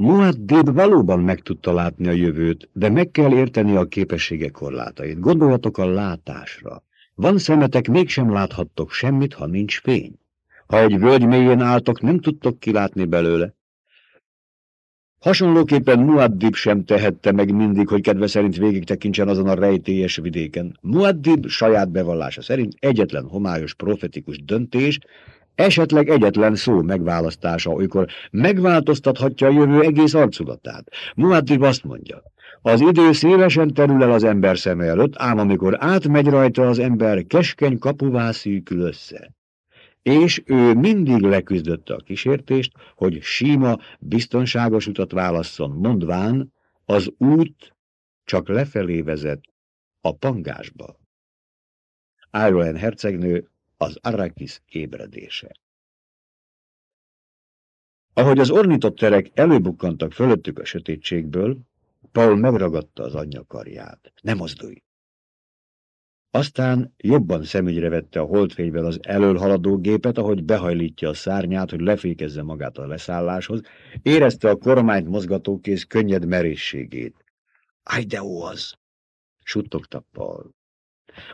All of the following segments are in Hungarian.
Muaddib valóban meg tudta látni a jövőt, de meg kell érteni a képessége korlátait. Gondoljatok a látásra. Van szemetek, mégsem láthattok semmit, ha nincs fény. Ha egy völgy mélyén álltok, nem tudtok kilátni belőle. Hasonlóképpen Muaddib sem tehette meg mindig, hogy kedve szerint végig tekintsen azon a rejtélyes vidéken. Muaddib saját bevallása szerint egyetlen homályos profetikus döntés, esetleg egyetlen szó megválasztása, olykor megváltoztathatja a jövő egész arculatát. Muaddib azt mondja, az idő szélesen terül el az ember szeme előtt, ám amikor átmegy rajta az ember, keskeny kapuvá szűkül össze és ő mindig leküzdötte a kísértést, hogy síma, biztonságos utat válasszon, mondván, az út csak lefelé vezet a pangásba. Iroen hercegnő az Arrakis ébredése. Ahogy az ornitopterek előbukkantak fölöttük a sötétségből, Paul megragadta az anyja karját. Ne mozdulj! Aztán jobban szemügyre vette a holdfényvel az elől haladó gépet, ahogy behajlítja a szárnyát, hogy lefékezze magát a leszálláshoz, érezte a kormányt mozgatókész könnyed merészségét. Ájdeó az! suttogta Paul.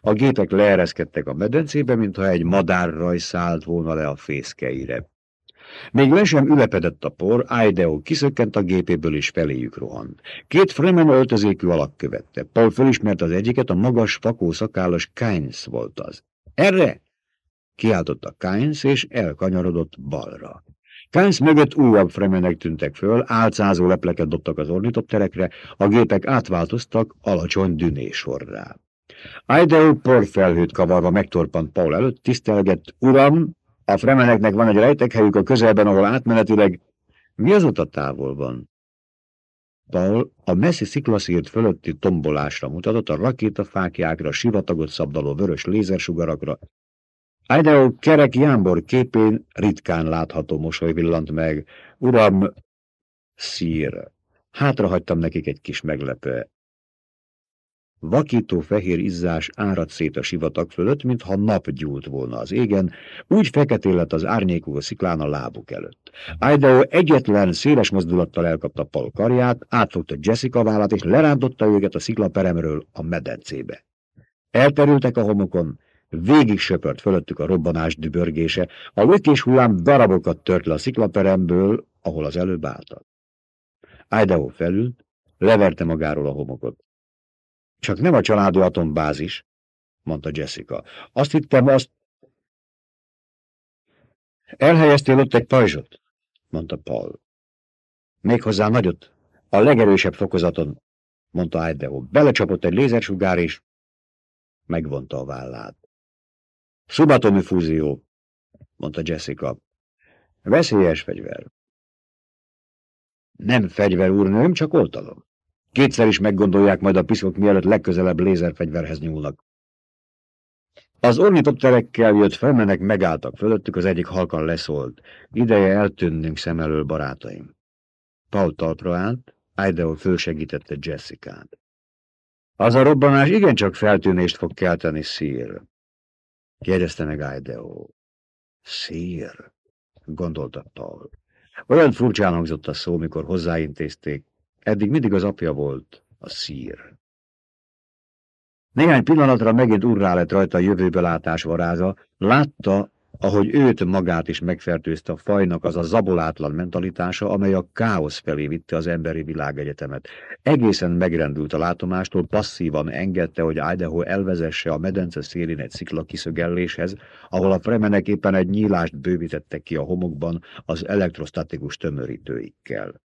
A gépek leereszkedtek a medencébe, mintha egy madárraj szállt volna le a fészkeire. Még le sem ülepedett a por, Aideo kiszökkent a gépéből és feléjük rohant. Két Fremen öltözékű alak követte. Paul felismert az egyiket, a magas, fakó szakállas Kynes volt az. Erre! Kiáltotta Kynes, és elkanyarodott balra. Kynes mögött újabb fremenek tűntek föl, álcázó lepleket dobtak az ornitopterekre, a gépek átváltoztak alacsony dünésorrá. Aideo porfelhőt kavarva megtorpant Paul előtt, tisztelgett, uram, a fremeneknek van egy rejtekhelyük a közelben, ahol átmenetileg... Mi az ott a távolban? Paul a messzi sziklaszírt fölötti tombolásra mutatott, a rakétafákjákra, sivatagot szabdaló vörös lézersugarakra. Idaho kerek jámbor képén ritkán látható mosoly villant meg. Uram, szír, hátrahagytam nekik egy kis meglepő. Vakító fehér izzás árad szét a sivatag fölött, mintha nap gyúlt volna az égen, úgy feketén lett az árnyékú a sziklán a lábuk előtt. Idaho egyetlen, széles mozdulattal elkapta Paul karját, átfogta Jessica vállát, és lerántotta őket a sziklaperemről a medencébe. Elterültek a homokon, végig söpört fölöttük a robbanás dübörgése, a lökés hullám darabokat tört le a sziklaperemből, ahol az előbb álltak. Idaho felült, leverte magáról a homokot. Csak nem a családi atombázis, mondta Jessica. Azt hittem, azt... Elhelyeztél ott egy pajzsot, mondta Paul. Méghozzá nagyot, a legerősebb fokozaton, mondta Idaho. Belecsapott egy lézersugár, és megvonta a vállát. Szubatomi fúzió, mondta Jessica. Veszélyes fegyver. Nem fegyver, úrnőm, csak oltalom. Kétszer is meggondolják majd a piszkok, mielőtt legközelebb lézerfegyverhez nyúlnak. Az ornitopterekkel jött felmenek megálltak fölöttük, az egyik halkan leszólt. Ideje eltűnnünk szem elől, barátaim. Paul talpra állt, Idaho fölsegítette Jessica-t. Az a robbanás igencsak feltűnést fog kelteni, szír. Jegyezte meg Idaho. Szír, gondolta Paul. Olyan furcsán hangzott a szó, mikor hozzáintézték, Eddig mindig az apja volt, a szír. Néhány pillanatra megint urrá lett rajta a jövőbelátás varáza, látta, ahogy őt magát is megfertőzte a fajnak az a zabolátlan mentalitása, amely a káosz felé vitte az emberi világegyetemet. Egészen megrendült a látomástól, passzívan engedte, hogy Idaho elvezesse a medence szélén egy szikla kiszögelléshez, ahol a fremenek éppen egy nyílást bővítettek ki a homokban az elektrostatikus tömörítőikkel.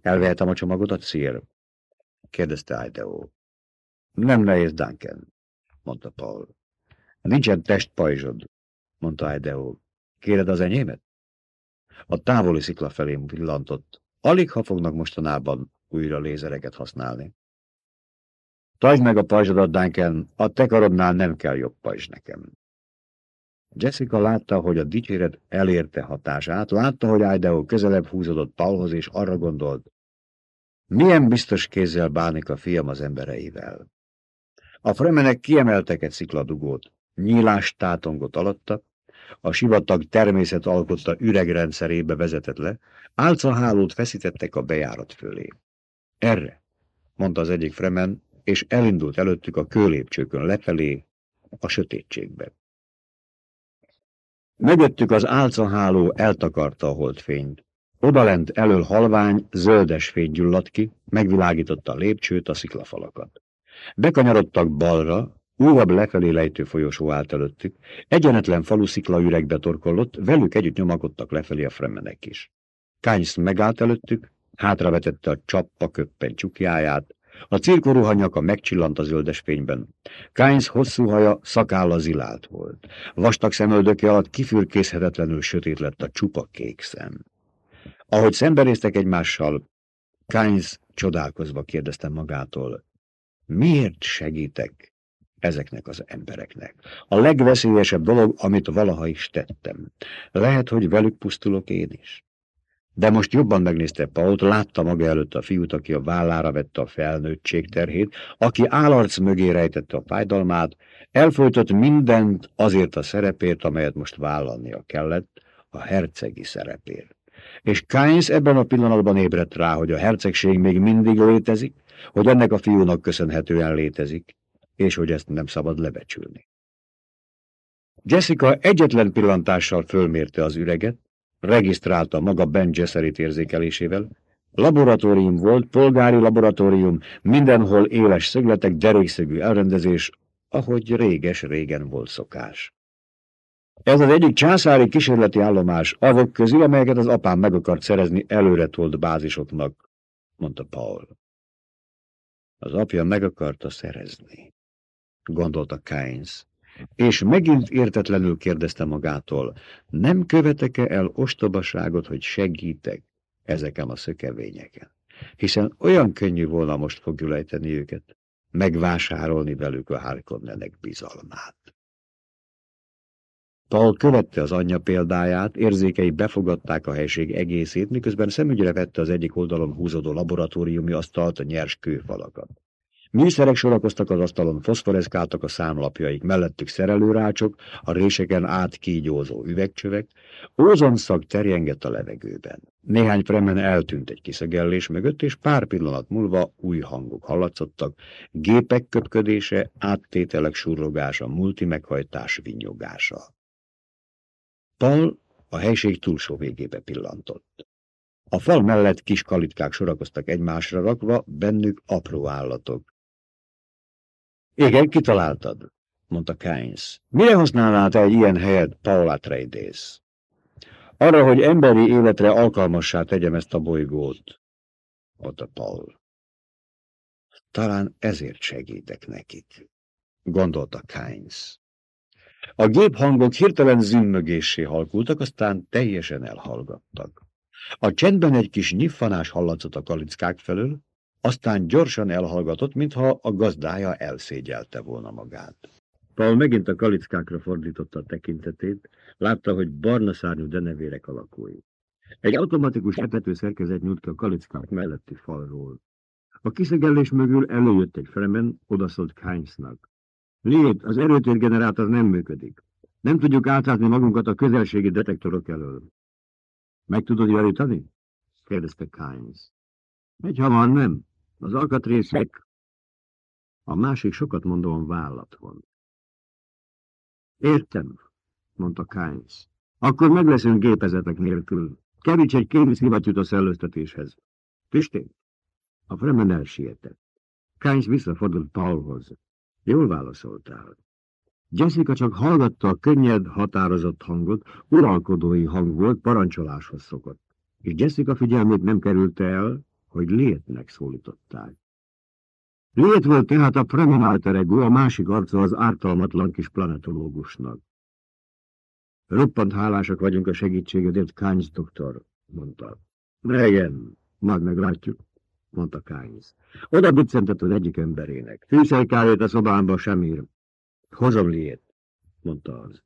Elvehetem a csomagodat, szír? kérdezte Idaho. Nem nehéz, Duncan, mondta Paul. Nincsen testpajzsod, mondta Idaho. Kéred az enyémet? A távoli szikla felé villantott. Alig ha fognak mostanában újra lézereket használni. Tajtsd meg a pajzsodat, Duncan, a te karodnál nem kell jobb pajzs nekem. Jessica látta, hogy a dicséret elérte hatását, látta, hogy Idaho közelebb húzódott Paulhoz, és arra gondolt, milyen biztos kézzel bánik a fiam az embereivel. A fremenek kiemeltek egy szikladugót, nyílást tátongott alatta, a sivatag természet alkotta üregrendszerébe vezetett le, álcahálót feszítettek a bejárat fölé. Erre, mondta az egyik fremen, és elindult előttük a kőlépcsőkön lefelé, a sötétségbe. Mögöttük az álcaháló eltakarta a holdfényt. Odalent elől halvány, zöldes fény gyulladt ki, megvilágította a lépcsőt, a sziklafalakat. Bekanyarodtak balra, újabb lefelé lejtő folyosó állt előttük, egyenetlen falu szikla üregbe torkollott, velük együtt nyomakodtak lefelé a fremenek is. Kánysz megállt előttük, hátravetette a csappa köppen csukjáját, a cirkoruha nyaka megcsillant a zöldes fényben. Kánysz hosszú haja szakálla zilált volt. Vastag szemöldöke alatt kifürkészhetetlenül sötét lett a csupa kék szem. Ahogy szembenéztek egymással, Kánysz csodálkozva kérdezte magától, miért segítek ezeknek az embereknek? A legveszélyesebb dolog, amit valaha is tettem. Lehet, hogy velük pusztulok én is. De most jobban megnézte Pault, látta maga előtt a fiút, aki a vállára vette a felnőttség terhét, aki állarc mögé rejtette a fájdalmát, elfolytott mindent azért a szerepért, amelyet most vállalnia kellett, a hercegi szerepért. És Kynes ebben a pillanatban ébredt rá, hogy a hercegség még mindig létezik, hogy ennek a fiúnak köszönhetően létezik, és hogy ezt nem szabad lebecsülni. Jessica egyetlen pillantással fölmérte az üreget, regisztrálta maga Ben Gesserit érzékelésével. Laboratórium volt, polgári laboratórium, mindenhol éles szögletek, derékszögű elrendezés, ahogy réges-régen volt szokás. Ez az egyik császári kísérleti állomás avok közül, amelyeket az apám meg akart szerezni előretolt bázisoknak, mondta Paul. Az apja meg akarta szerezni, gondolta Kynes és megint értetlenül kérdezte magától, nem követek-e el ostobaságot, hogy segítek ezeken a szökevényeken? Hiszen olyan könnyű volna most fogjulejteni őket, megvásárolni velük a Harkonnenek bizalmát. Paul követte az anyja példáját, érzékei befogadták a helység egészét, miközben szemügyre vette az egyik oldalon húzódó laboratóriumi asztalt, a nyers kőfalakat. Műszerek sorakoztak az asztalon, foszforeszkáltak a számlapjaik, mellettük szerelőrácsok, a réseken átkígyózó üvegcsövek, ózonszag terjengett a levegőben. Néhány fremen eltűnt egy kiszegellés mögött, és pár pillanat múlva új hangok hallatszottak, gépek köpködése, áttételek surrogása, multi meghajtás vinyogása. Paul a helység túlsó végébe pillantott. A fal mellett kis kalitkák sorakoztak egymásra rakva, bennük apró állatok. Igen, kitaláltad, mondta Keynes. Mire használnál te egy ilyen helyet, Paul Atreides? Arra, hogy emberi életre alkalmassá tegyem ezt a bolygót, mondta Paul. Talán ezért segítek nekik, gondolta Keynes. A géphangok hirtelen zümmögéssé halkultak, aztán teljesen elhallgattak. A csendben egy kis nyiffanás hallatszott a kalickák felől, aztán gyorsan elhallgatott, mintha a gazdája elszégyelte volna magát. Paul megint a kalickákra fordította a tekintetét, látta, hogy barna szárnyú denevérek alakúi. Egy automatikus etető szerkezet nyújt ki a kalickák melletti falról. A kiszegellés mögül előjött egy fremen, odaszólt Keynesnak. Lét, az erőtérgenerátor nem működik. Nem tudjuk átlátni magunkat a közelségi detektorok elől. Meg tudod javítani? kérdezte Kynes. Egy hamar nem. Az alkatrészek... A másik sokat mondóan vállat von. Értem, mondta Kynes. Akkor meg leszünk gépezetek nélkül. Keríts egy kémiszlivattyút a szellőztetéshez. Pistén? A Fremen elsietett. Kynes visszafordult Paulhoz. Jól válaszoltál. Jessica csak hallgatta a könnyed, határozott hangot, uralkodói hang volt, parancsoláshoz szokott. És Jessica figyelmét nem kerülte el, hogy Létnek szólították. Lét volt tehát a Premonalterego, a másik arca az ártalmatlan kis planetológusnak. Roppant hálásak vagyunk a segítségedért, Kányz doktor, mondta. Igen, majd meglátjuk, mondta Kányz. Oda biccentett az egyik emberének. Fűszerkávét a szobámba sem ír. Hozom liét, mondta az.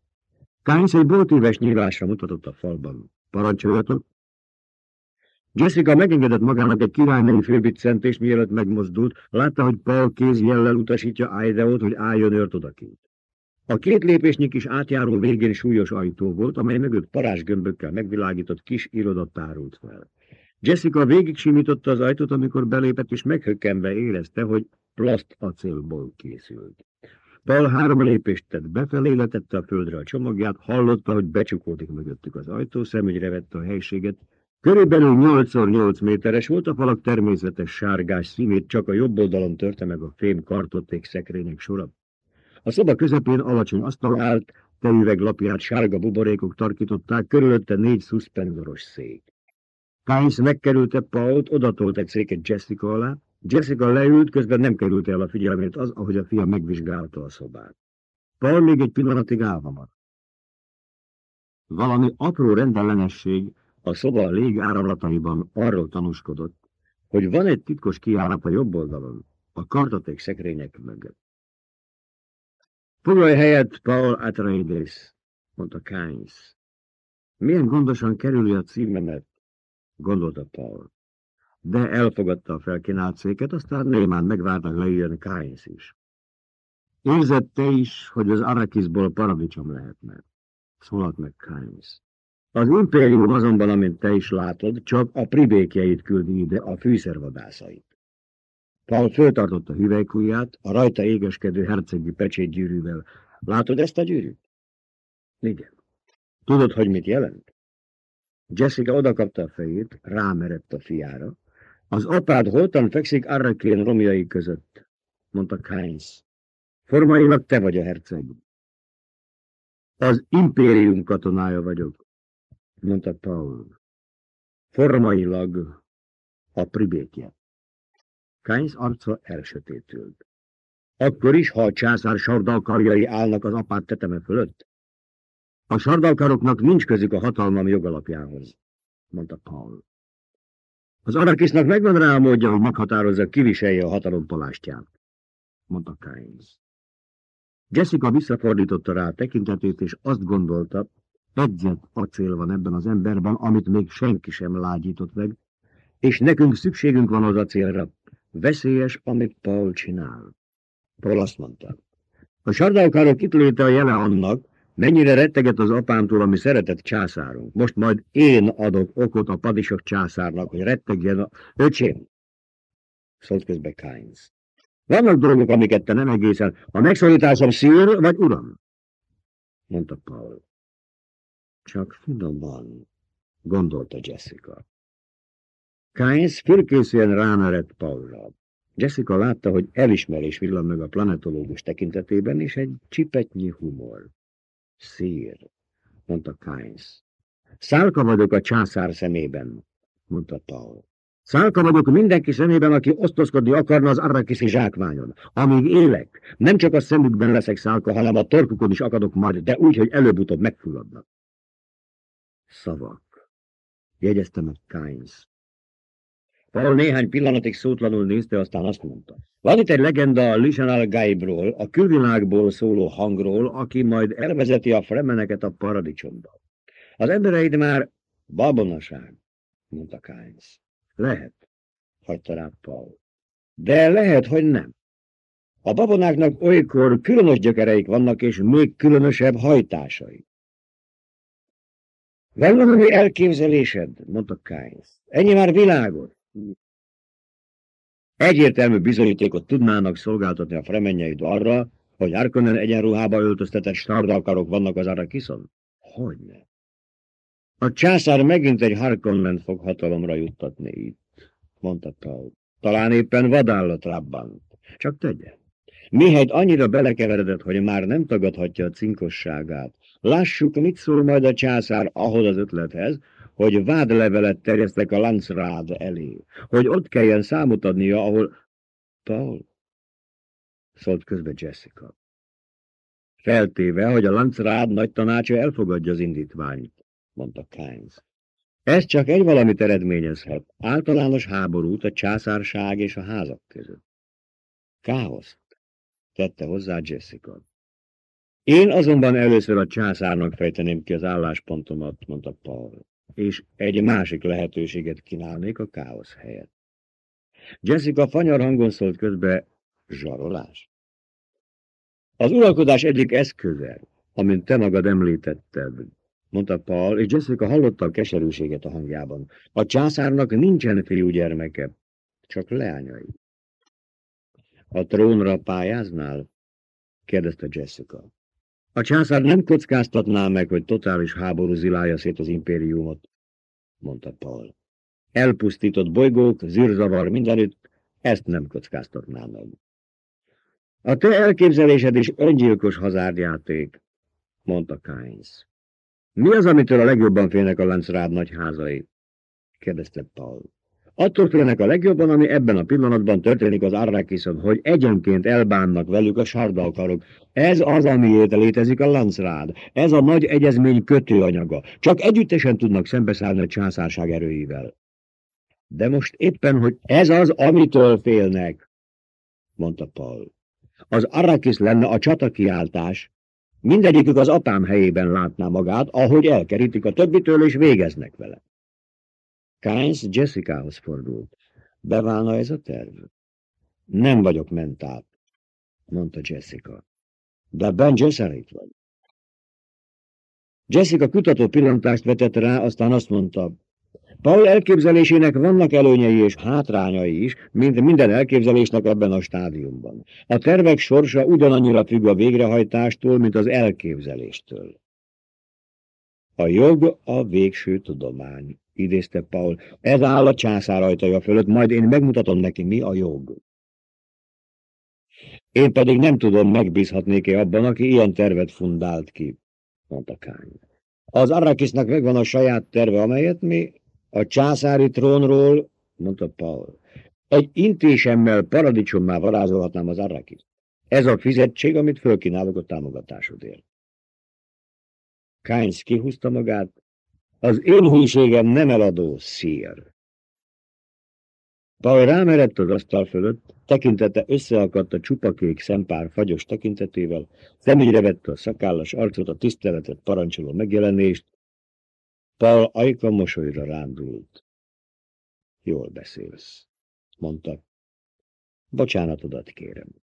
Kánysz egy boltíves nyílásra mutatott a falban. Parancsoljatok? Jessica megengedett magának egy királynői főbiccentést, mielőtt megmozdult, látta, hogy Paul kézjellel utasítja Aideót, hogy álljon őrt odakint. A két lépésnyi kis átjáró végén súlyos ajtó volt, amely mögött parázsgömbökkel megvilágított kis iroda tárult fel. Jessica végig simította az ajtót, amikor belépett, és meghökkenve érezte, hogy plaszt acélból készült. Paul három lépést tett befelé, letette a földre a csomagját, hallotta, hogy becsukódik mögöttük az ajtó, szemügyre vette a helységet. Körülbelül 8x8 méteres volt, a falak természetes sárgás színét, csak a jobb oldalon törte meg a fém kartotték szekrények sora. A szoba közepén alacsony asztal állt, teüveglapját sárga buborékok tarkították, körülötte négy szuszpendoros szék. Kynes megkerülte Pault, odatolt egy széket Jessica alá. Jessica leült, közben nem került el a figyelmét az, ahogy a fia megvizsgálta a szobát. Paul még egy pillanatig állva maradt. Valami apró rendellenesség a szoba légáramlataiban arról tanúskodott, hogy van egy titkos kiárat a jobb oldalon, a kartoték szekrények mögött. Foglalj helyet, Paul Atreides, mondta Kynes. Milyen gondosan kerüli a címemet, gondolta Paul. De elfogadta a felkínált széket, aztán némán megvárta, hogy leüljön Kynes is. Érzette is, hogy az Arrakisból paradicsom lehetne. Szólalt meg Kynes. Az impérium azonban, amint te is látod, csak a pribékjeit küldi ide, a fűszervadászait. Paul föltartotta hüvelykujját, a rajta égeskedő hercegi pecsétgyűrűvel. Látod ezt a gyűrűt? Igen. Tudod, hogy mit jelent? Jessica odakapta a fejét, rámerett a fiára. Az apád holtan fekszik Arrakén romjai között, mondta Kynes. Formailag te vagy a herceg. Az impérium katonája vagyok, mondta Paul. Formailag a pribékje. Kynes arca elsötétült. Akkor is, ha a császár sardalkarjai állnak az apát teteme fölött? A sardalkaroknak nincs közük a hatalmam jogalapjához, mondta Paul. Az Arakisnak megvan rá a módja, hogy meghatározza, kiviselje a hatalom palástját, mondta Kynes. Jessica visszafordította rá a tekintetét, és azt gondolta, edzett acél van ebben az emberben, amit még senki sem lágyított meg, és nekünk szükségünk van az acélra. Veszélyes, amit Paul csinál. Paul azt mondta. A sardalkárok itt léte a jele annak, mennyire retteget az apámtól, ami szeretett császárunk. Most majd én adok okot a padisok császárnak, hogy rettegjen a... Öcsém! Szólt közbe Kynes. Vannak dolgok, amiket te nem egészen. A megszólításom szír, vagy uram? Mondta Paul. Csak finoman, gondolta Jessica. Kynes fürkészűen rámerett Paulra. Jessica látta, hogy elismerés villan meg a planetológus tekintetében, és egy csipetnyi humor. Szír, mondta Kynes. Szálka vagyok a császár szemében, mondta Paul. Szálka vagyok mindenki szemében, aki osztozkodni akarna az arrakiszi zsákmányon. Amíg élek, nem csak a szemükben leszek szálka, hanem a torkukon is akadok majd, de úgy, hogy előbb-utóbb megfulladnak. Szavak. Jegyezte meg Kynes. Paul néhány pillanatig szótlanul nézte, aztán azt mondta. Van itt egy legenda a Lisanal Gaibról, a külvilágból szóló hangról, aki majd elvezeti a fremeneket a paradicsomba. Az embereid már babonaság, mondta Kynes. Lehet, hagyta rá Paul. De lehet, hogy nem. A babonáknak olykor különös gyökereik vannak, és még különösebb hajtásai. Van valami elképzelésed, mondta Kynes. Ennyi már világos. Egyértelmű bizonyítékot tudnának szolgáltatni a fremenjeid arra, hogy Arkonen egyenruhába öltöztetett stardalkarok vannak az Arakiszon? Hogyne? A császár megint egy Harkonnen fog hatalomra juttatni itt, mondta Paul. Talán éppen vadállat rabbant. Csak tegye. Mihelyt annyira belekeveredett, hogy már nem tagadhatja a cinkosságát. Lássuk, mit szól majd a császár ahhoz az ötlethez, hogy vádlevelet terjesztek a Lancrád elé, hogy ott kelljen számot adnia, ahol... Paul, szólt közbe Jessica. Feltéve, hogy a Lancrád nagy tanácsa elfogadja az indítványt, mondta Kynes. Ez csak egy valamit eredményezhet, általános háborút a császárság és a házak között. Káoszt, tette hozzá Jessica. Én azonban először a császárnak fejteném ki az álláspontomat, mondta Paul és egy másik lehetőséget kínálnék a káosz helyett. Jessica fanyar hangon szólt közbe, zsarolás. Az uralkodás egyik eszköze, amint te magad említetted, mondta Paul, és Jessica hallotta a keserűséget a hangjában. A császárnak nincsen fiúgyermeke, csak leányai. A trónra pályáznál? kérdezte Jessica. A császár nem kockáztatná meg, hogy totális háború zilálja szét az impériumot, mondta Paul. Elpusztított bolygók, zűrzavar mindenütt, ezt nem kockáztatná meg. A te elképzelésed is öngyilkos hazárdjáték, mondta Kynes. Mi az, amitől a legjobban félnek a Lancrád nagyházai? kérdezte Paul. Attól félnek a legjobban, ami ebben a pillanatban történik az Arrakiszon, hogy egyenként elbánnak velük a sardalkarok. Ez az, amiért létezik a Lancrád. Ez a nagy egyezmény kötőanyaga. Csak együttesen tudnak szembeszállni a császárság erőivel. De most éppen, hogy ez az, amitől félnek, mondta Paul. Az Arrakis lenne a csatakiáltás. Mindegyikük az apám helyében látná magát, ahogy elkerítik a többitől, és végeznek vele. Kynes Jessicahoz fordult. Beválna ez a terv? Nem vagyok mentát, mondta Jessica. De Ben Gesserit vagy. Jessica kutató pillantást vetett rá, aztán azt mondta, Paul elképzelésének vannak előnyei és hátrányai is, mint minden elképzelésnek ebben a stádiumban. A tervek sorsa ugyanannyira függ a végrehajtástól, mint az elképzeléstől. A jog a végső tudomány, idézte Paul. Ez áll a császár ajtaja fölött, majd én megmutatom neki, mi a jog. Én pedig nem tudom, megbízhatnék-e abban, aki ilyen tervet fundált ki, mondta Kány. Az Arrakisnak megvan a saját terve, amelyet mi a császári trónról, mondta Paul, egy intésemmel paradicsommá varázolhatnám az Arrakis. Ez a fizetség, amit fölkínálok a támogatásodért. Kynes kihúzta magát. Az én hűségem nem eladó szír. Paul rámerett az asztal fölött, tekintete összeakadt a csupakék szempár fagyos tekintetével, szemügyre vette a szakállas arcot, a tiszteletet parancsoló megjelenést, Paul ajka mosolyra rándult. Jól beszélsz, mondta. Bocsánatodat kérem.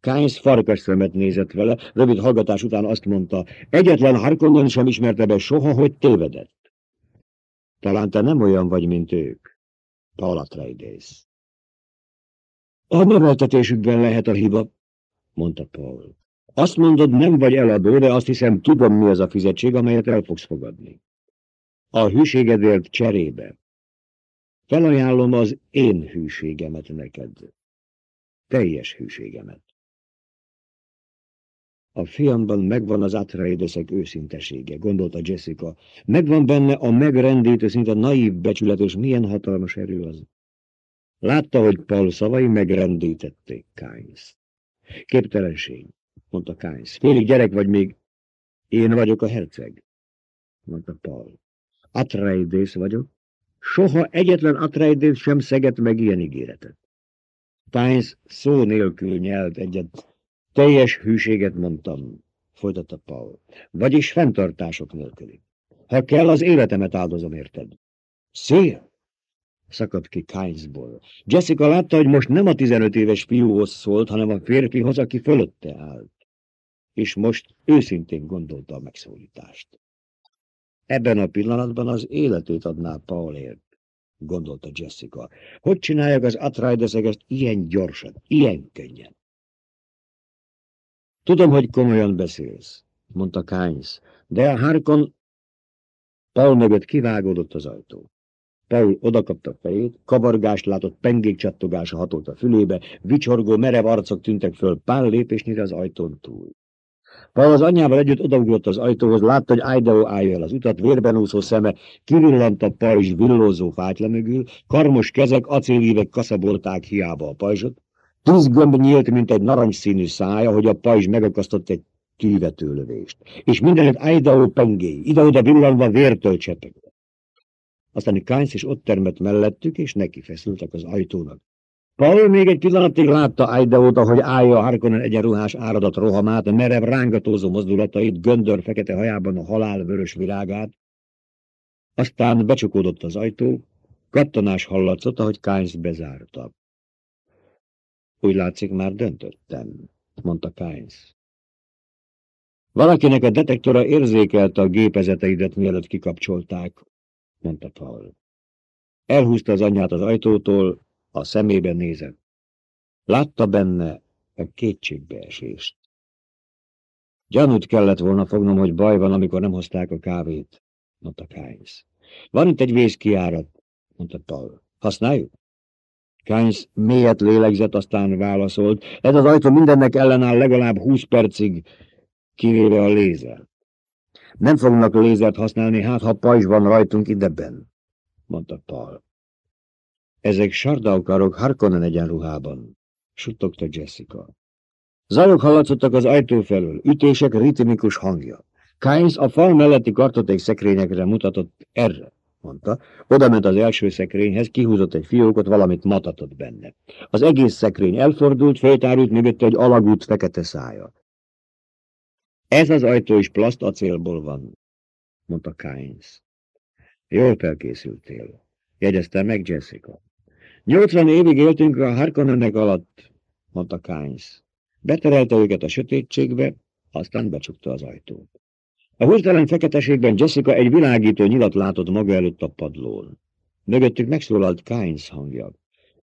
Kynes farkas szemet nézett vele, rövid hallgatás után azt mondta, egyetlen Harkonnen sem ismerte be soha, hogy tévedett. Talán te nem olyan vagy, mint ők. Paul Atreides. A neveltetésükben lehet a hiba, mondta Paul. Azt mondod, nem vagy eladó, de azt hiszem, tudom, mi az a fizetség, amelyet el fogsz fogadni. A hűségedért cserébe. Felajánlom az én hűségemet neked. Teljes hűségemet. A fiamban megvan az Atreideszek őszintesége, gondolta Jessica. Megvan benne a megrendítő, szinte naív becsület, és milyen hatalmas erő az. Látta, hogy Paul szavai megrendítették Kynes. Képtelenség, mondta Kynes. Félig gyerek vagy még. Én vagyok a herceg, mondta Paul. Atreides vagyok. Soha egyetlen Atreides sem szegett meg ilyen ígéretet. Kynes szó nélkül nyelt egyet teljes hűséget mondtam, folytatta Paul, vagyis fenntartások nélküli. Ha kell, az életemet áldozom érted. Szél! Szakadt ki Kynesból. Jessica látta, hogy most nem a tizenöt éves fiúhoz szólt, hanem a férfihoz, aki fölötte állt. És most őszintén gondolta a megszólítást. Ebben a pillanatban az életét adná Paulért, gondolta Jessica. Hogy csinálják az Atreidesek ezt ilyen gyorsan, ilyen könnyen? Tudom, hogy komolyan beszélsz, mondta Kynes, de a Harkon Paul mögött kivágódott az ajtó. Paul odakapta fejét, kavargást látott, pengék hatolt a fülébe, vicsorgó, merev arcok tűntek föl pár lépésnyire az ajtón túl. Paul az anyjával együtt odaugrott az ajtóhoz, látta, hogy Idaho állja el az utat, vérben úszó szeme, kivillant a pajzs villózó fátyla mögül, karmos kezek, acélívek kaszabolták hiába a pajzsot, Gömb nyílt, mint egy narancsszínű szája, hogy a pajzs megakasztott egy tűvetőlövést. És mindenet Idaho pengély, ide-oda villanva vértől csepegve. Aztán Kynes is ott termett mellettük, és neki feszültek az ajtónak. Paul még egy pillanatig látta Idaho-t, ahogy állja a Harkonnen egyenruhás áradat rohamát, merev rángatózó mozdulatait, göndör fekete hajában a halál vörös virágát. Aztán becsukódott az ajtó, kattanás hallatszott, ahogy Kynes bezárta. Úgy látszik, már döntöttem, mondta Kynes. Valakinek a detektora érzékelte a gépezeteidet, mielőtt kikapcsolták, mondta Paul. Elhúzta az anyját az ajtótól, a szemében nézett. Látta benne a kétségbeesést. Gyanút kellett volna fognom, hogy baj van, amikor nem hozták a kávét, mondta Kynes. Van itt egy vészkiárat, mondta Paul. Használjuk? Kynes mélyet lélegzett, aztán válaszolt. Ez az ajtó mindennek ellenáll legalább húsz percig, kivéve a lézer. Nem fognak lézert használni, hát ha pajzs van rajtunk ideben, mondta Paul. Ezek sardaukarok Harkonnen egyenruhában, suttogta Jessica. Zajok hallatszottak az ajtó felől, ütések ritmikus hangja. Kynes a fal melletti kartoték szekrényekre mutatott erre, mondta. Oda ment az első szekrényhez, kihúzott egy fiókot, valamit matatott benne. Az egész szekrény elfordult, föltárult mögötte egy alagút fekete szája. Ez az ajtó is plastacélból van, mondta Kynes. Jól felkészültél, jegyezte meg Jessica. Nyolcvan évig éltünk a Harkonnennek alatt, mondta Kynes. Beterelte őket a sötétségbe, aztán becsukta az ajtót. A húztelen feketeségben Jessica egy világító nyilat látott maga előtt a padlón. Mögöttük megszólalt Kynes hangja.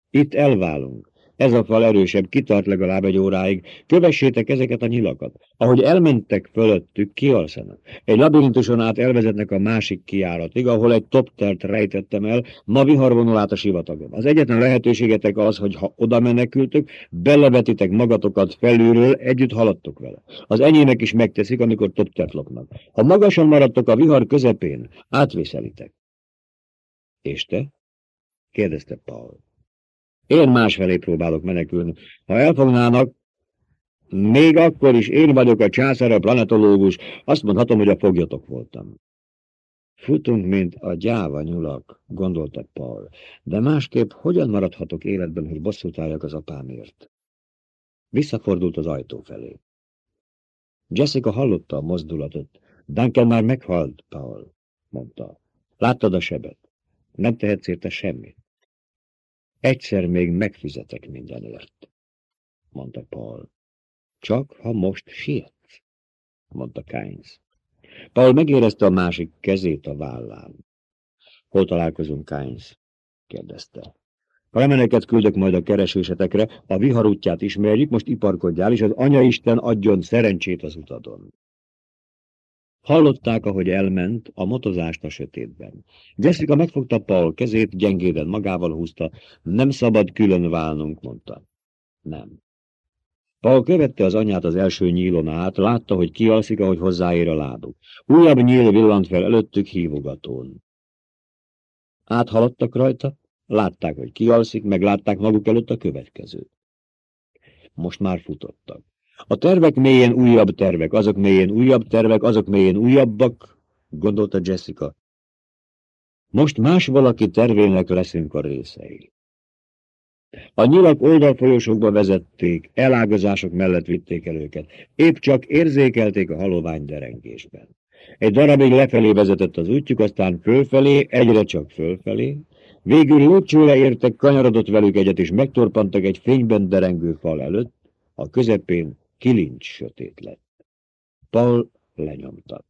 Itt elválunk. Ez a fal erősebb, kitart legalább egy óráig. Kövessétek ezeket a nyilakat. Ahogy elmentek fölöttük, kialszanak. Egy labirintuson át elvezetnek a másik kiáratig, ahol egy toptert rejtettem el, ma vihar vonul át a sivatagon. Az egyetlen lehetőségetek az, hogy ha oda menekültök, belevetitek magatokat felülről, együtt haladtok vele. Az enyémek is megteszik, amikor toptert lopnak. Ha magasan maradtok a vihar közepén, átviszelitek. És te? kérdezte Paul. Én másfelé próbálok menekülni. Ha elfognának, még akkor is én vagyok a császár, a planetológus, azt mondhatom, hogy a foglyotok voltam. Futunk, mint a gyáva nyulak, gondolta Paul, de másképp hogyan maradhatok életben, hogy bosszút álljak az apámért? Visszafordult az ajtó felé. Jessica hallotta a mozdulatot. Duncan már meghalt, Paul, mondta. Láttad a sebet? Nem tehetsz érte semmit. Egyszer még megfizetek mindenért, mondta Paul. Csak ha most sietsz, mondta Kynes. Paul megérezte a másik kezét a vállán. Hol találkozunk, Kynes? kérdezte. Remeneket küldök majd a keresésetekre, a vihar útját ismerjük, most iparkodjál, és az Anyaisten adjon szerencsét az utadon. Hallották, ahogy elment a motozást a sötétben. Jessica megfogta Paul kezét, gyengéden magával húzta. Nem szabad külön válnunk, mondta. Nem. Paul követte az anyát az első nyílon át, látta, hogy kialszik, ahogy hozzáér a lábuk. Újabb nyíl villant fel előttük hívogatón. Áthaladtak rajta, látták, hogy kialszik, meglátták maguk előtt a következőt. Most már futottak. A tervek mélyén újabb tervek, azok mélyén újabb tervek, azok mélyén újabbak, gondolta Jessica. Most más valaki tervének leszünk a részei. A nyilak oldalfolyosokba vezették, elágazások mellett vitték el őket. Épp csak érzékelték a halovány derengésben. Egy darabig lefelé vezetett az útjuk, aztán fölfelé, egyre csak fölfelé. Végül lócsőre értek, kanyarodott velük egyet, és megtorpantak egy fényben derengő fal előtt, a közepén Kilincs sötét lett. Paul lenyomta.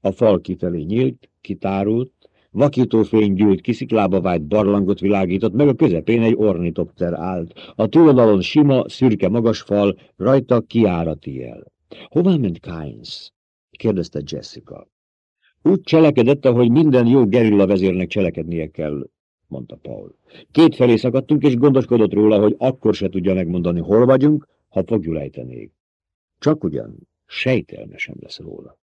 A fal kifelé nyílt, kitárult, vakítófény gyűlt, kisziklába vájt barlangot világított, meg a közepén egy ornitopter állt. A túloldalon sima, szürke magas fal, rajta kiárati jel. Hová ment Kynes? kérdezte Jessica. Úgy cselekedett, ahogy minden jó gerilla vezérnek cselekednie kell, mondta Paul. Kétfelé szakadtunk, és gondoskodott róla, hogy akkor se tudja megmondani, hol vagyunk, ha fogjul ejtenék. Csak ugyan sejtelme sem lesz róla.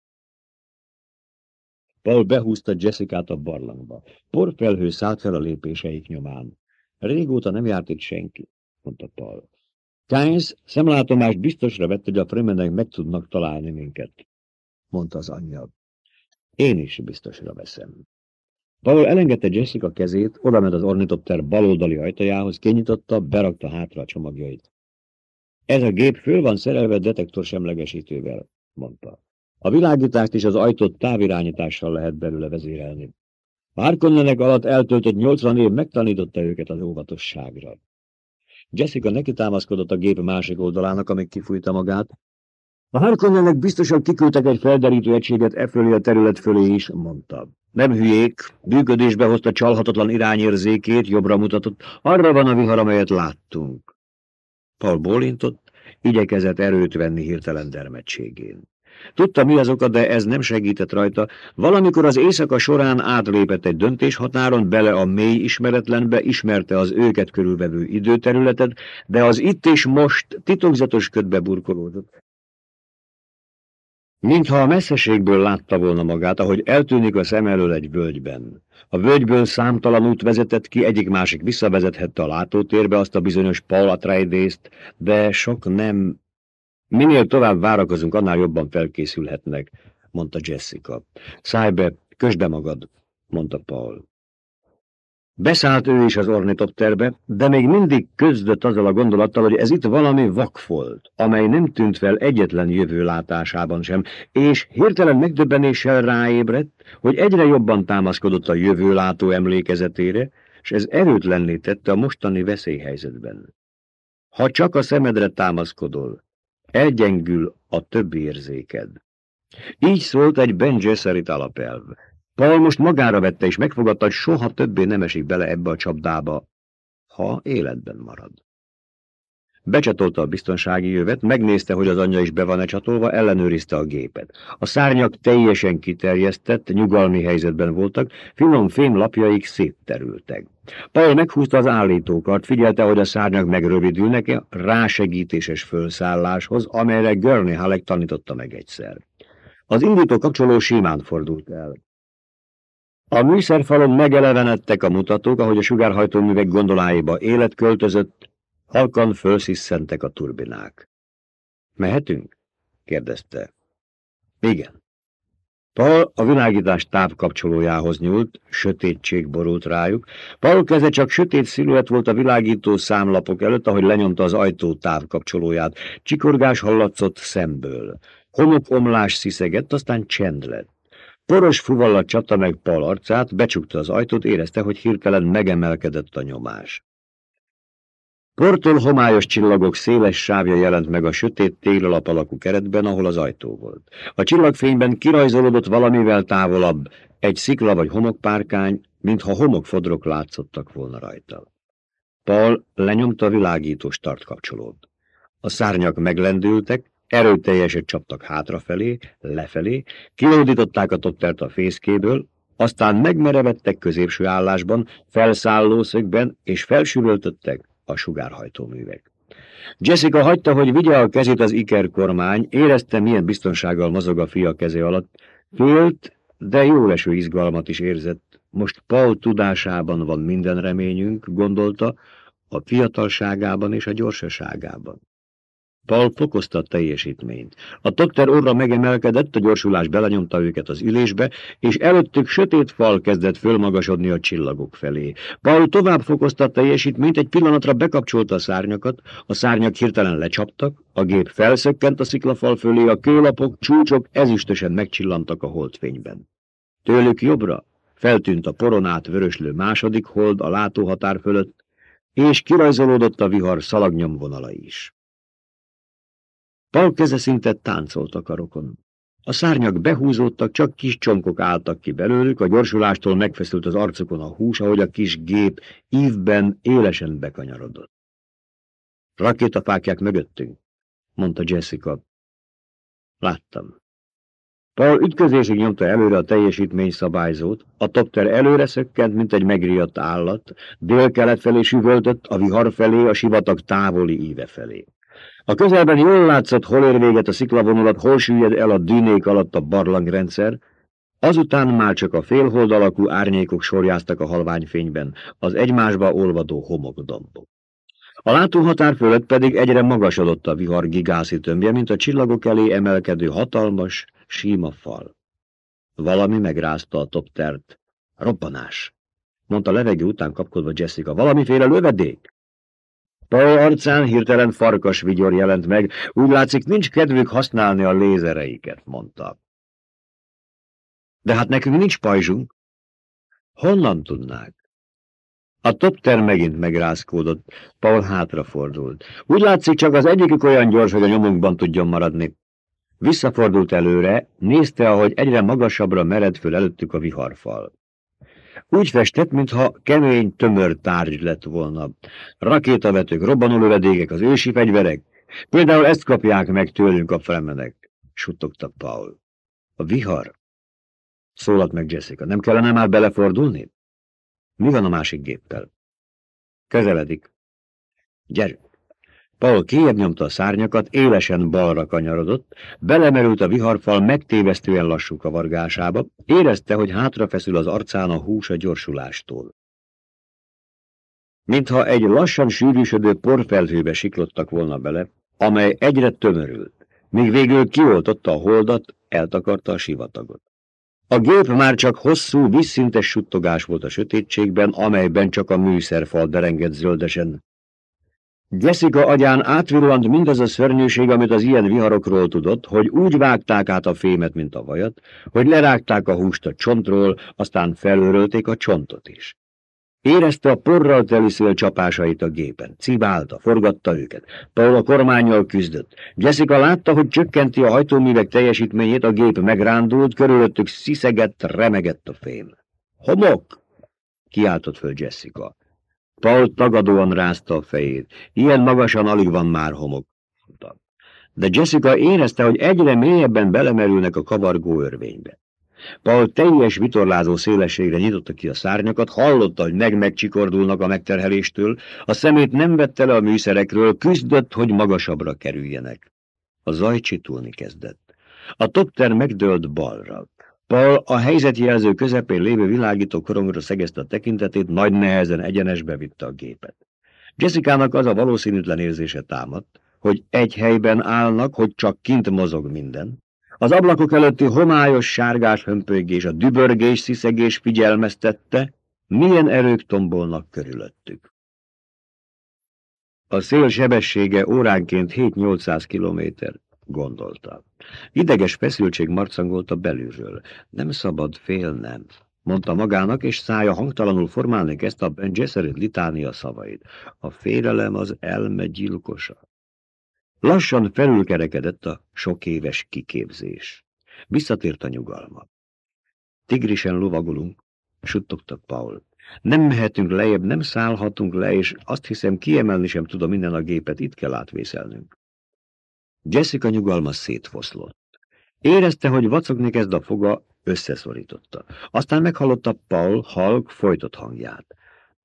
Paul behúzta Jessica-t a barlangba. Porfelhő szállt fel a lépéseik nyomán. Régóta nem járt itt senki, mondta Paul. Kynes szemlátomást biztosra vett, hogy a fremenek meg tudnak találni minket, mondta az anyja. Én is biztosra veszem. Paul elengedte Jessica kezét, odament az ornitopter baloldali ajtajához, kinyitotta, berakta hátra a csomagjait. Ez a gép föl van szerelve detektor semlegesítővel, mondta. A világítást és az ajtót távirányítással lehet belőle vezérelni. Harkonnenek alatt eltöltött 80 év megtanította őket az óvatosságra. Jessica neki támaszkodott a gép másik oldalának, amíg kifújta magát. A Harkonnennek biztosan kiküldtek egy felderítő egységet e fölé a terület fölé is, mondta. Nem hülyék, bűködésbe hozta csalhatatlan irányérzékét, jobbra mutatott. Arra van a vihar, amelyet láttunk. Paul bólintott, igyekezett erőt venni hirtelen dermedtségén. Tudta, mi az oka, de ez nem segített rajta. Valamikor az éjszaka során átlépett egy döntéshatáron, bele a mély ismeretlenbe, ismerte az őket körülvevő időterületet, de az itt és most titokzatos ködbe burkolódott. Mintha a messzeségből látta volna magát, ahogy eltűnik a szem elől egy völgyben. A völgyből számtalan út vezetett ki, egyik-másik visszavezethette a látótérbe azt a bizonyos Paul Atreides-t, de sok nem Minél tovább várakozunk, annál jobban felkészülhetnek, mondta Jessica. Szállj be, kösd be magad, mondta Paul. Beszállt ő is az ornitopterbe, de még mindig közdött azzal a gondolattal, hogy ez itt valami vakfolt, amely nem tűnt fel egyetlen jövő látásában sem, és hirtelen megdöbbenéssel ráébredt, hogy egyre jobban támaszkodott a jövőlátó emlékezetére, és ez erőtlenné tette a mostani veszélyhelyzetben. Ha csak a szemedre támaszkodol, Elgyengül a többi érzéked. Így szólt egy Ben Gesserit alapelv. Paul most magára vette és megfogadta, hogy soha többé nem esik bele ebbe a csapdába, ha életben marad. Becsatolta a biztonsági jövet, megnézte, hogy az anyja is be van-e csatolva, ellenőrizte a gépet. A szárnyak teljesen kiterjesztett, nyugalmi helyzetben voltak, finom fém lapjaik szétterültek. Paul meghúzta az állítókart, figyelte, hogy a szárnyak megrövidülnek rásegítéses fölszálláshoz, amelyre Gurney Halleck tanította meg egyszer. Az indító kapcsoló simán fordult el. A műszerfalon megelevenedtek a mutatók, ahogy a sugárhajtóművek gondoláiba élet költözött, Halkan fölsziszentek a turbinák. Mehetünk? kérdezte. Igen. Paul a világítás távkapcsolójához nyúlt, sötétség borult rájuk. Paul keze csak sötét sziluett volt a világító számlapok előtt, ahogy lenyomta az ajtó távkapcsolóját. Csikorgás hallatszott szemből. Homokomlás sziszegett, aztán csend lett. Poros fuvallat csapta meg Paul arcát, becsukta az ajtót, érezte, hogy hirtelen megemelkedett a nyomás. Portól homályos csillagok széles sávja jelent meg a sötét téglalap alakú keretben, ahol az ajtó volt. A csillagfényben kirajzolódott valamivel távolabb, egy szikla vagy homokpárkány, mintha homokfodrok látszottak volna rajta. Paul lenyomta a világító startkapcsolót. A szárnyak meglendültek, erőteljeset csaptak hátrafelé, lefelé, kilódították a tottert a fészkéből, aztán megmerevettek középső állásban, felszállószögben, és felsülöltöttek, a sugárhajtóművek. Jessica hagyta, hogy vigye a kezét az Iker kormány, érezte, milyen biztonsággal mozog a fia keze alatt. Félt, de jó leső izgalmat is érzett. Most Paul tudásában van minden reményünk, gondolta, a fiatalságában és a gyorsaságában. Paul fokozta a teljesítményt. A doktor orra megemelkedett, a gyorsulás belenyomta őket az ülésbe, és előttük sötét fal kezdett fölmagasodni a csillagok felé. Paul tovább fokozta a teljesítményt, egy pillanatra bekapcsolta a szárnyakat, a szárnyak hirtelen lecsaptak, a gép felszökkent a sziklafal fölé, a kőlapok, csúcsok ezüstösen megcsillantak a holdfényben. Tőlük jobbra feltűnt a poronát vöröslő második hold a látóhatár fölött, és kirajzolódott a vihar szalagnyomvonala is. Paul keze szinte táncolt a karokon. A szárnyak behúzódtak, csak kis csonkok álltak ki belőlük, a gyorsulástól megfeszült az arcukon a hús, ahogy a kis gép ívben élesen bekanyarodott. Rakétafákják mögöttünk, mondta Jessica. Láttam. Paul ütközésig nyomta előre a teljesítmény szabályzót, a topter előre szökkent, mint egy megriadt állat, dél-kelet felé süvöltött, a vihar felé, a sivatag távoli íve felé. A közelben jól látszott, hol ér véget a sziklavonulat, hol süllyed el a dűnék alatt a barlangrendszer, azután már csak a félhold alakú árnyékok sorjáztak a halványfényben, az egymásba olvadó homokdombok. A látóhatár fölött pedig egyre magasodott a vihar gigászi tömbje, mint a csillagok elé emelkedő hatalmas, síma fal. Valami megrázta a toptert. Robbanás, mondta levegő után kapkodva Jessica. Valamiféle lövedék. Paul arcán hirtelen farkas vigyor jelent meg, úgy látszik, nincs kedvük használni a lézereiket, mondta. De hát nekünk nincs pajzsunk. Honnan tudnák? A topter megint megrázkódott, Paul hátrafordult. Úgy látszik, csak az egyikük olyan gyors, hogy a nyomunkban tudjon maradni. Visszafordult előre, nézte, ahogy egyre magasabbra mered föl előttük a viharfal. Úgy festett, mintha kemény, tömör tárgy lett volna. Rakétavetők, robbanólövedékek, az ősi fegyverek. Például ezt kapják meg tőlünk a fremenek, suttogta Paul. A vihar? Szólalt meg Jessica. Nem kellene már belefordulni? Mi van a másik géppel? Közeledik. Gyerünk! Paul kijebb nyomta a szárnyakat, élesen balra kanyarodott, belemerült a viharfal megtévesztően lassú kavargásába, érezte, hogy hátrafeszül az arcán a hús a gyorsulástól. Mintha egy lassan sűrűsödő porfelhőbe siklottak volna bele, amely egyre tömörült, míg végül kioltotta a holdat, eltakarta a sivatagot. A gép már csak hosszú, vízszintes suttogás volt a sötétségben, amelyben csak a műszerfal derengett zöldesen. Jessica agyán átvillant mindaz a szörnyűség, amit az ilyen viharokról tudott, hogy úgy vágták át a fémet, mint a vajat, hogy lerágták a húst a csontról, aztán felőrölték a csontot is. Érezte a porral teli csapásait a gépen, cibálta, forgatta őket. Paul a kormányjal küzdött. Jessica látta, hogy csökkenti a hajtóművek teljesítményét, a gép megrándult, körülöttük sziszegett, remegett a fém. Homok! kiáltott föl Jessica. Paul tagadóan rázta a fejét. Ilyen magasan alig van már homok. De Jessica érezte, hogy egyre mélyebben belemerülnek a kavargó örvénybe. Paul teljes vitorlázó szélességre nyitotta ki a szárnyakat, hallotta, hogy meg-megcsikordulnak a megterheléstől, a szemét nem vette le a műszerekről, küzdött, hogy magasabbra kerüljenek. A zaj csitulni kezdett. A topter megdőlt balra. Paul a helyzetjelző közepén lévő világító korongra szegezte a tekintetét, nagy nehezen egyenesbe vitte a gépet. Jessica-nak az a valószínűtlen érzése támadt, hogy egy helyben állnak, hogy csak kint mozog minden, az ablakok előtti homályos sárgás hömpölygés, a dübörgés, sziszegés figyelmeztette, milyen erők tombolnak körülöttük. A szél sebessége óránként 7-800 kilométer, gondolta. Ideges feszültség marcangolta belülről. Nem szabad félnem, mondta magának, és szája hangtalanul formálni kezdte a Ben Gesserit litánia szavait. A félelem az elme gyilkosa. Lassan felülkerekedett a sok éves kiképzés. Visszatért a nyugalma. Tigrisen lovagolunk, suttogta Paul. Nem mehetünk lejjebb, nem szállhatunk le, és azt hiszem kiemelni sem tudom minden a gépet, itt kell átvészelnünk. Jessica nyugalma szétfoszlott. Érezte, hogy vacogni kezd a foga, összeszorította. Aztán meghallotta Paul halk folytott hangját.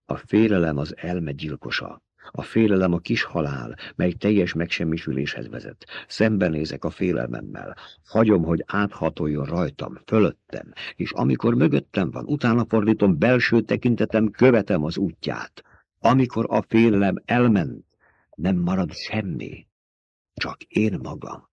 A félelem az elme gyilkosa. A félelem a kis halál, mely teljes megsemmisüléshez vezet. Szembenézek a félelmemmel. Hagyom, hogy áthatoljon rajtam, fölöttem, és amikor mögöttem van, utána fordítom belső tekintetem, követem az útját. Amikor a félelem elment, nem marad semmi, csak én magam.